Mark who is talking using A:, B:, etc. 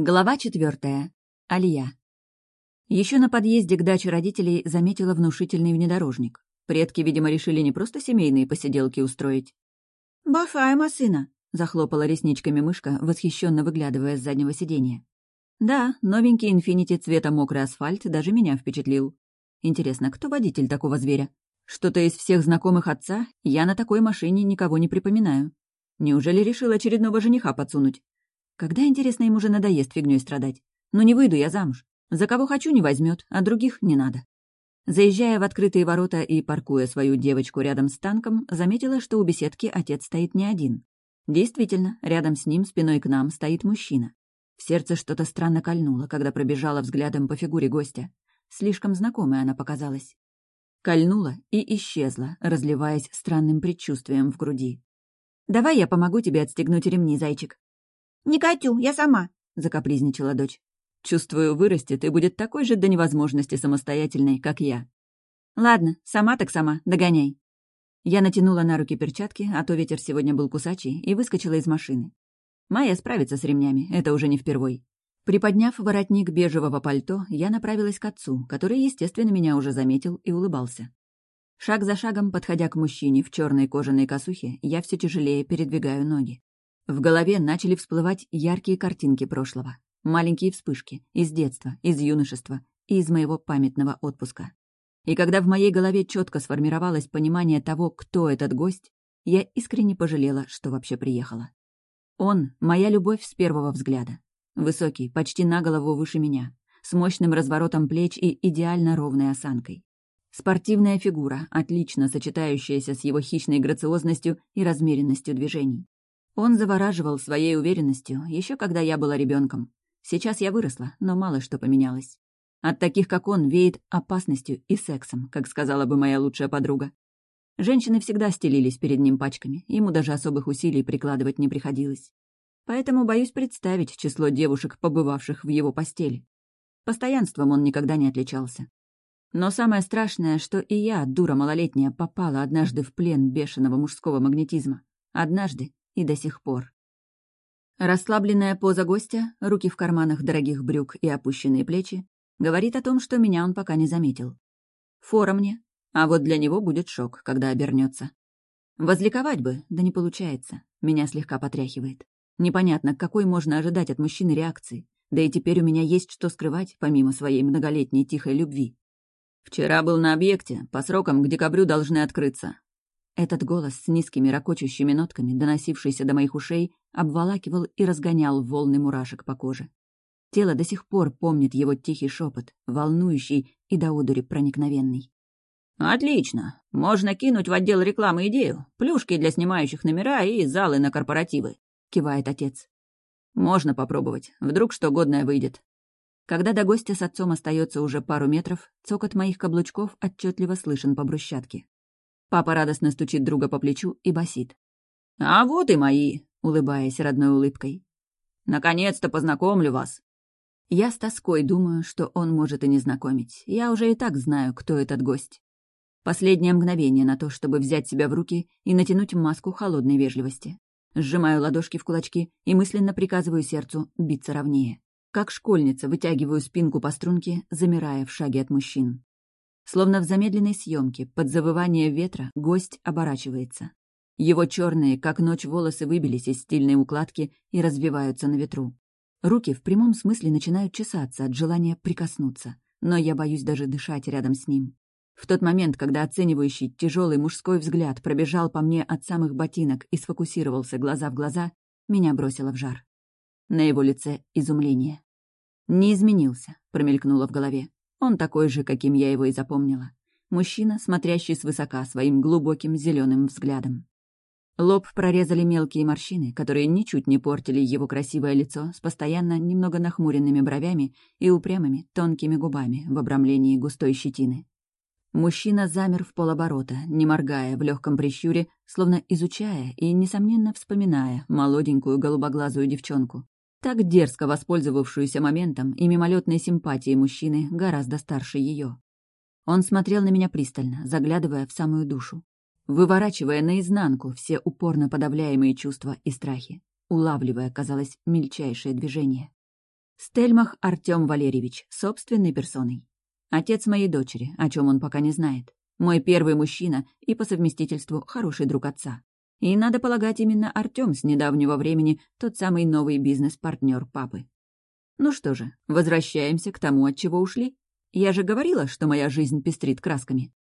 A: Глава четвертая. Алия. Еще на подъезде к даче родителей заметила внушительный внедорожник. Предки, видимо, решили не просто семейные посиделки устроить.
B: «Большая машина», —
A: захлопала ресничками мышка, восхищенно выглядывая с заднего сиденья. Да, новенький инфинити цвета мокрый асфальт даже меня впечатлил. Интересно, кто водитель такого зверя? Что-то из всех знакомых отца я на такой машине никого не припоминаю. Неужели решил очередного жениха подсунуть? Когда, интересно, ему уже надоест фигней страдать? Ну не выйду я замуж. За кого хочу, не возьмет, а других не надо. Заезжая в открытые ворота и паркуя свою девочку рядом с танком, заметила, что у беседки отец стоит не один. Действительно, рядом с ним, спиной к нам, стоит мужчина. В сердце что-то странно кольнуло, когда пробежала взглядом по фигуре гостя. Слишком знакомой она показалась. Кольнула и исчезла, разливаясь странным предчувствием в груди. «Давай я помогу тебе отстегнуть ремни, зайчик»,
B: «Не Катю, я сама», —
A: закапризничала дочь. «Чувствую, вырастет и будет такой же до невозможности самостоятельной, как я». «Ладно, сама так сама, догоняй». Я натянула на руки перчатки, а то ветер сегодня был кусачий, и выскочила из машины. Майя справится с ремнями, это уже не впервой. Приподняв воротник бежевого пальто, я направилась к отцу, который, естественно, меня уже заметил и улыбался. Шаг за шагом, подходя к мужчине в черной кожаной косухе, я все тяжелее передвигаю ноги. В голове начали всплывать яркие картинки прошлого. Маленькие вспышки. Из детства, из юношества и из моего памятного отпуска. И когда в моей голове четко сформировалось понимание того, кто этот гость, я искренне пожалела, что вообще приехала. Он — моя любовь с первого взгляда. Высокий, почти на голову выше меня, с мощным разворотом плеч и идеально ровной осанкой. Спортивная фигура, отлично сочетающаяся с его хищной грациозностью и размеренностью движений. Он завораживал своей уверенностью, еще когда я была ребенком. Сейчас я выросла, но мало что поменялось. От таких, как он, веет опасностью и сексом, как сказала бы моя лучшая подруга. Женщины всегда стелились перед ним пачками, ему даже особых усилий прикладывать не приходилось. Поэтому боюсь представить число девушек, побывавших в его постели. Постоянством он никогда не отличался. Но самое страшное, что и я, дура малолетняя, попала однажды в плен бешеного мужского магнетизма. Однажды и до сих пор. Расслабленная поза гостя, руки в карманах дорогих брюк и опущенные плечи, говорит о том, что меня он пока не заметил. Фора мне, а вот для него будет шок, когда обернется. Возликовать бы, да не получается. Меня слегка потряхивает. Непонятно, какой можно ожидать от мужчины реакции. Да и теперь у меня есть что скрывать, помимо своей многолетней тихой любви. Вчера был на объекте, по срокам к декабрю должны открыться. Этот голос с низкими ракочущими нотками, доносившийся до моих ушей, обволакивал и разгонял волны мурашек по коже. Тело до сих пор помнит его тихий шепот, волнующий и до удури проникновенный. «Отлично. Можно кинуть в отдел рекламы идею. Плюшки для снимающих номера и залы на корпоративы», — кивает отец. «Можно попробовать. Вдруг что годное выйдет». Когда до гостя с отцом остается уже пару метров, цокот моих каблучков отчетливо слышен по брусчатке. Папа радостно стучит друга по плечу и басит. «А вот и мои!» — улыбаясь родной улыбкой. «Наконец-то познакомлю вас!» Я с тоской думаю, что он может и не знакомить. Я уже и так знаю, кто этот гость. Последнее мгновение на то, чтобы взять себя в руки и натянуть маску холодной вежливости. Сжимаю ладошки в кулачки и мысленно приказываю сердцу биться ровнее. Как школьница вытягиваю спинку по струнке, замирая в шаге от мужчин. Словно в замедленной съемке, под завывание ветра, гость оборачивается. Его черные, как ночь, волосы выбились из стильной укладки и развиваются на ветру. Руки в прямом смысле начинают чесаться от желания прикоснуться, но я боюсь даже дышать рядом с ним. В тот момент, когда оценивающий тяжелый мужской взгляд пробежал по мне от самых ботинок и сфокусировался глаза в глаза, меня бросило в жар. На его лице изумление. «Не изменился», — промелькнуло в голове. Он такой же, каким я его и запомнила. Мужчина, смотрящий свысока своим глубоким зеленым взглядом. Лоб прорезали мелкие морщины, которые ничуть не портили его красивое лицо с постоянно немного нахмуренными бровями и упрямыми тонкими губами в обрамлении густой щетины. Мужчина замер в полоборота, не моргая, в легком прищуре, словно изучая и, несомненно, вспоминая молоденькую голубоглазую девчонку, так дерзко воспользовавшуюся моментом и мимолетной симпатией мужчины гораздо старше ее. Он смотрел на меня пристально, заглядывая в самую душу, выворачивая наизнанку все упорно подавляемые чувства и страхи, улавливая, казалось, мельчайшее движение. Стельмах Артём Валерьевич, собственной персоной. Отец моей дочери, о чем он пока не знает. Мой первый мужчина и, по совместительству, хороший друг отца. И, надо полагать, именно Артём с недавнего времени тот самый новый бизнес-партнер папы. Ну что же, возвращаемся к тому, от чего ушли. Я же говорила, что моя жизнь пестрит красками.